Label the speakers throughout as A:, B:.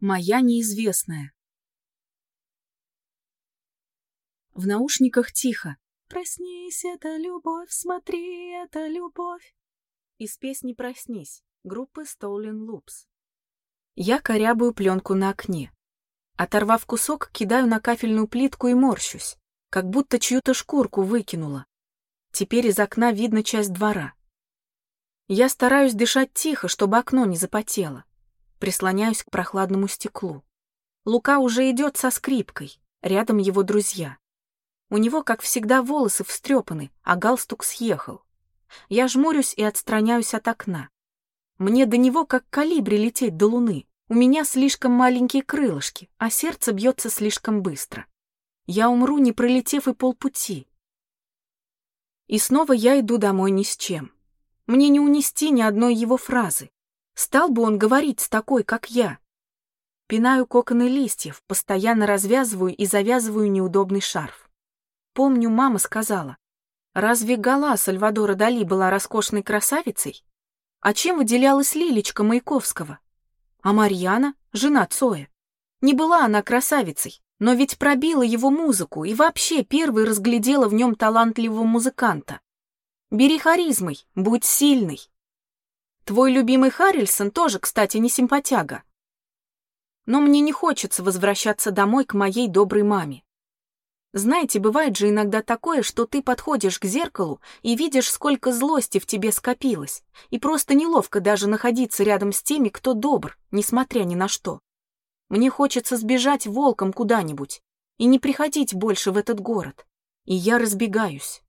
A: Моя неизвестная. В наушниках тихо. «Проснись, это любовь, смотри, это любовь». Из песни «Проснись» группы Stolen Loops. Я корябаю пленку на окне. Оторвав кусок, кидаю на кафельную плитку и морщусь, как будто чью-то шкурку выкинула. Теперь из окна видно часть двора. Я стараюсь дышать тихо, чтобы окно не запотело прислоняюсь к прохладному стеклу. Лука уже идет со скрипкой, рядом его друзья. У него, как всегда, волосы встрепаны, а галстук съехал. Я жмурюсь и отстраняюсь от окна. Мне до него, как калибри, лететь до луны. У меня слишком маленькие крылышки, а сердце бьется слишком быстро. Я умру, не пролетев и полпути. И снова я иду домой ни с чем. Мне не унести ни одной его фразы. Стал бы он говорить с такой, как я? Пинаю коконы листьев, постоянно развязываю и завязываю неудобный шарф. Помню, мама сказала, разве Гала Сальвадора Дали была роскошной красавицей? А чем выделялась Лилечка Маяковского? А Марьяна, жена Цоя? Не была она красавицей, но ведь пробила его музыку и вообще первой разглядела в нем талантливого музыканта. Бери харизмой, будь сильной. Твой любимый Харрельсон тоже, кстати, не симпатяга. Но мне не хочется возвращаться домой к моей доброй маме. Знаете, бывает же иногда такое, что ты подходишь к зеркалу и видишь, сколько злости в тебе скопилось, и просто неловко даже находиться рядом с теми, кто добр, несмотря ни на что. Мне хочется сбежать волком куда-нибудь и не приходить больше в этот город. И я разбегаюсь.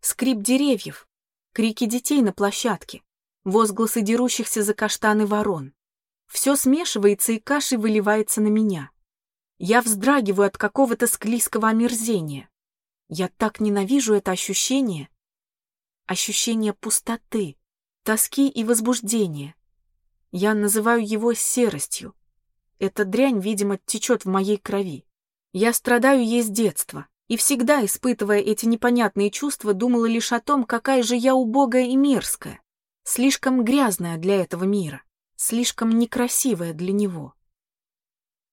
A: Скрип деревьев, крики детей на площадке, возгласы дерущихся за каштаны ворон. Все смешивается и кашей выливается на меня. Я вздрагиваю от какого-то склизкого омерзения. Я так ненавижу это ощущение. Ощущение пустоты, тоски и возбуждения. Я называю его серостью. Эта дрянь, видимо, течет в моей крови. Я страдаю ей с детства, и всегда, испытывая эти непонятные чувства, думала лишь о том, какая же я убогая и мерзкая. Слишком грязная для этого мира, слишком некрасивая для него.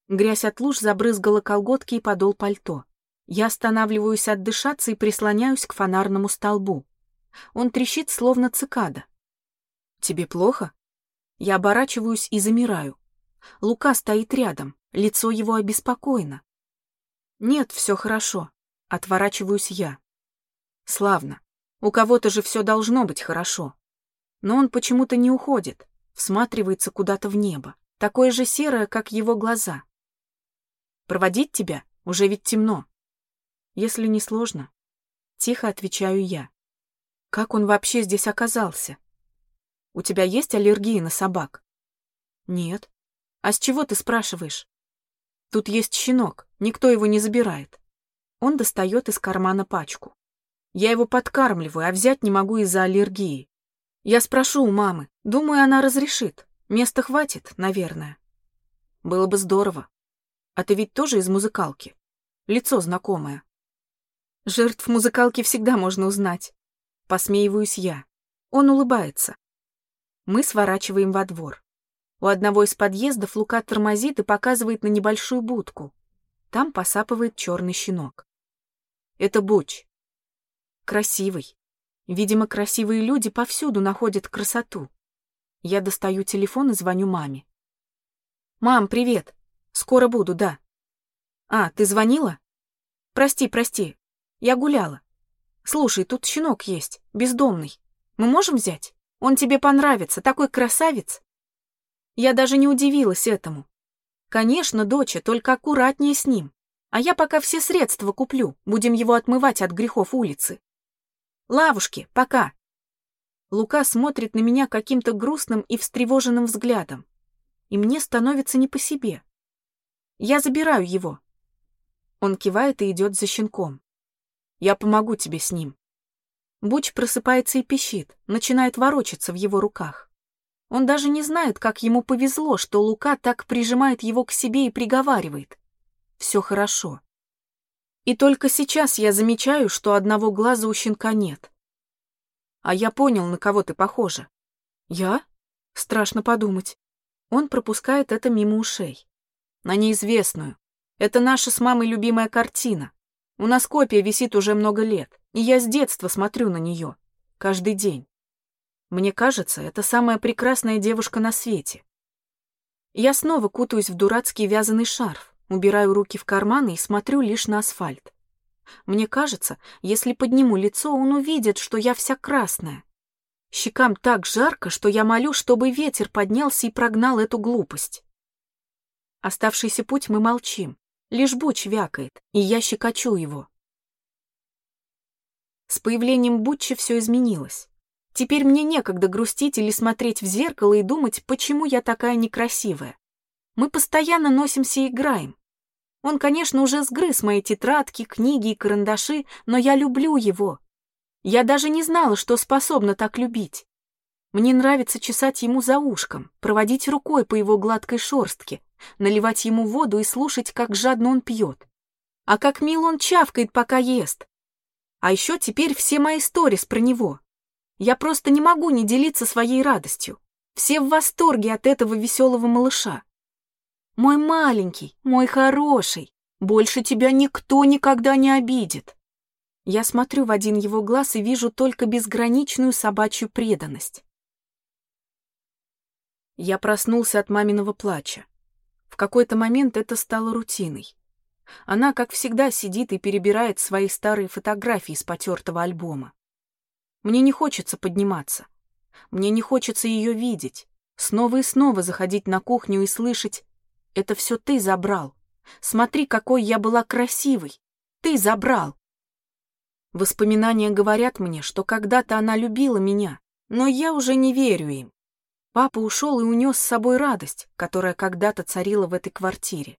A: Грязь от луж забрызгала колготки и подол пальто. Я останавливаюсь отдышаться и прислоняюсь к фонарному столбу. Он трещит, словно цикада. «Тебе плохо?» Я оборачиваюсь и замираю. Лука стоит рядом, лицо его обеспокоено. «Нет, все хорошо», — отворачиваюсь я. «Славно. У кого-то же все должно быть хорошо». Но он почему-то не уходит, всматривается куда-то в небо, такое же серое, как его глаза. «Проводить тебя? Уже ведь темно». «Если не сложно». Тихо отвечаю я. «Как он вообще здесь оказался? У тебя есть аллергия на собак?» «Нет». «А с чего ты спрашиваешь?» «Тут есть щенок, никто его не забирает». Он достает из кармана пачку. Я его подкармливаю, а взять не могу из-за аллергии. Я спрошу у мамы. Думаю, она разрешит. Места хватит, наверное. Было бы здорово. А ты ведь тоже из музыкалки? Лицо знакомое. Жертв музыкалки всегда можно узнать. Посмеиваюсь я. Он улыбается. Мы сворачиваем во двор. У одного из подъездов Лука тормозит и показывает на небольшую будку. Там посапывает черный щенок. Это Буч. Красивый, Видимо, красивые люди повсюду находят красоту. Я достаю телефон и звоню маме. «Мам, привет. Скоро буду, да». «А, ты звонила?» «Прости, прости. Я гуляла. Слушай, тут щенок есть, бездомный. Мы можем взять? Он тебе понравится, такой красавец». Я даже не удивилась этому. Конечно, доча, только аккуратнее с ним. А я пока все средства куплю, будем его отмывать от грехов улицы. Лавушки, пока!» Лука смотрит на меня каким-то грустным и встревоженным взглядом, и мне становится не по себе. Я забираю его. Он кивает и идет за щенком. Я помогу тебе с ним. Буч просыпается и пищит, начинает ворочаться в его руках. Он даже не знает, как ему повезло, что Лука так прижимает его к себе и приговаривает. Все хорошо. И только сейчас я замечаю, что одного глаза у щенка нет. А я понял, на кого ты похожа. Я? Страшно подумать. Он пропускает это мимо ушей. На неизвестную. Это наша с мамой любимая картина. У нас копия висит уже много лет, и я с детства смотрю на нее. Каждый день. Мне кажется, это самая прекрасная девушка на свете. Я снова кутаюсь в дурацкий вязаный шарф, убираю руки в карманы и смотрю лишь на асфальт. Мне кажется, если подниму лицо, он увидит, что я вся красная. Щекам так жарко, что я молю, чтобы ветер поднялся и прогнал эту глупость. Оставшийся путь мы молчим. Лишь Буч вякает, и я щекочу его. С появлением Бутча все изменилось. Теперь мне некогда грустить или смотреть в зеркало и думать, почему я такая некрасивая. Мы постоянно носимся и играем. Он, конечно, уже сгрыз мои тетрадки, книги и карандаши, но я люблю его. Я даже не знала, что способна так любить. Мне нравится чесать ему за ушком, проводить рукой по его гладкой шорстке, наливать ему воду и слушать, как жадно он пьет. А как мил он чавкает, пока ест. А еще теперь все мои сторис про него. Я просто не могу не делиться своей радостью. Все в восторге от этого веселого малыша. Мой маленький, мой хороший, больше тебя никто никогда не обидит. Я смотрю в один его глаз и вижу только безграничную собачью преданность. Я проснулся от маминого плача. В какой-то момент это стало рутиной. Она, как всегда, сидит и перебирает свои старые фотографии с потертого альбома. Мне не хочется подниматься. Мне не хочется ее видеть. Снова и снова заходить на кухню и слышать «Это все ты забрал. Смотри, какой я была красивой. Ты забрал». Воспоминания говорят мне, что когда-то она любила меня, но я уже не верю им. Папа ушел и унес с собой радость, которая когда-то царила в этой квартире.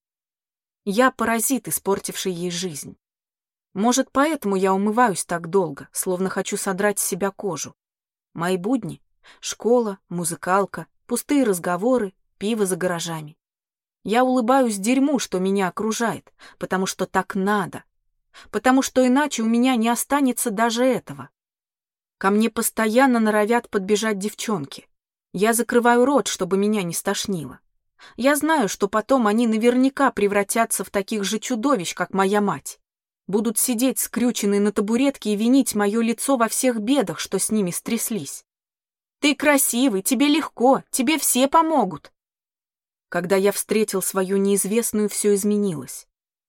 A: Я паразит, испортивший ей жизнь. Может, поэтому я умываюсь так долго, словно хочу содрать с себя кожу. Мои будни — школа, музыкалка, пустые разговоры, пиво за гаражами. Я улыбаюсь дерьму, что меня окружает, потому что так надо, потому что иначе у меня не останется даже этого. Ко мне постоянно норовят подбежать девчонки. Я закрываю рот, чтобы меня не стошнило. Я знаю, что потом они наверняка превратятся в таких же чудовищ, как моя мать. Будут сидеть скрюченные на табуретке и винить мое лицо во всех бедах, что с ними стряслись. Ты красивый, тебе легко, тебе все помогут. Когда я встретил свою неизвестную, все изменилось.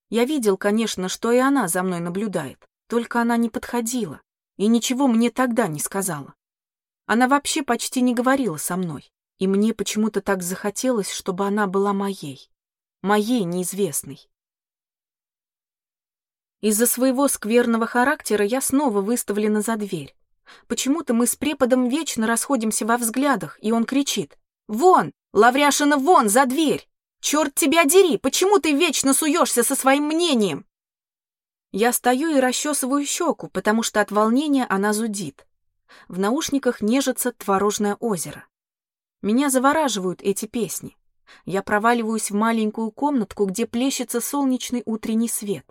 A: Я видел, конечно, что и она за мной наблюдает, только она не подходила и ничего мне тогда не сказала. Она вообще почти не говорила со мной, и мне почему-то так захотелось, чтобы она была моей, моей неизвестной. Из-за своего скверного характера я снова выставлена за дверь. Почему-то мы с преподом вечно расходимся во взглядах, и он кричит «Вон! Лавряшина, вон, за дверь! Черт тебя дери! Почему ты вечно суешься со своим мнением?» Я стою и расчесываю щеку, потому что от волнения она зудит. В наушниках нежится творожное озеро. Меня завораживают эти песни. Я проваливаюсь в маленькую комнатку, где плещется солнечный утренний свет.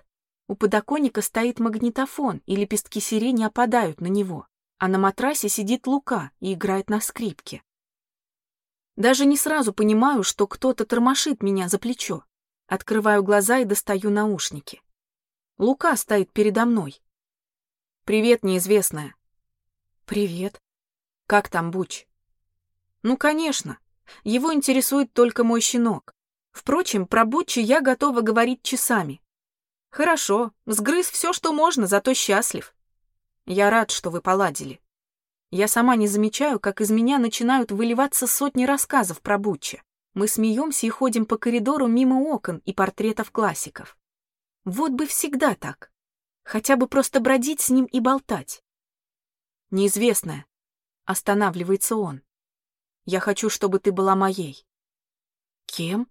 A: У подоконника стоит магнитофон, и лепестки сирени опадают на него, а на матрасе сидит Лука и играет на скрипке. Даже не сразу понимаю, что кто-то тормошит меня за плечо. Открываю глаза и достаю наушники. Лука стоит передо мной. «Привет, неизвестная», «Привет. Как там Буч?» «Ну, конечно. Его интересует только мой щенок. Впрочем, про Бучи я готова говорить часами. Хорошо, сгрыз все, что можно, зато счастлив. Я рад, что вы поладили. Я сама не замечаю, как из меня начинают выливаться сотни рассказов про Буччи. Мы смеемся и ходим по коридору мимо окон и портретов классиков. Вот бы всегда так. Хотя бы просто бродить с ним и болтать. Неизвестная. Останавливается он. Я хочу, чтобы ты была моей. Кем?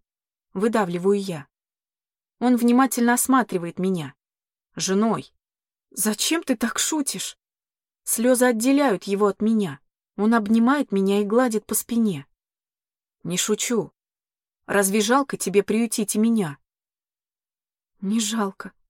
A: Выдавливаю я. Он внимательно осматривает меня. Женой. Зачем ты так шутишь? Слезы отделяют его от меня. Он обнимает меня и гладит по спине. Не шучу. Разве жалко тебе приютить и меня? Не жалко.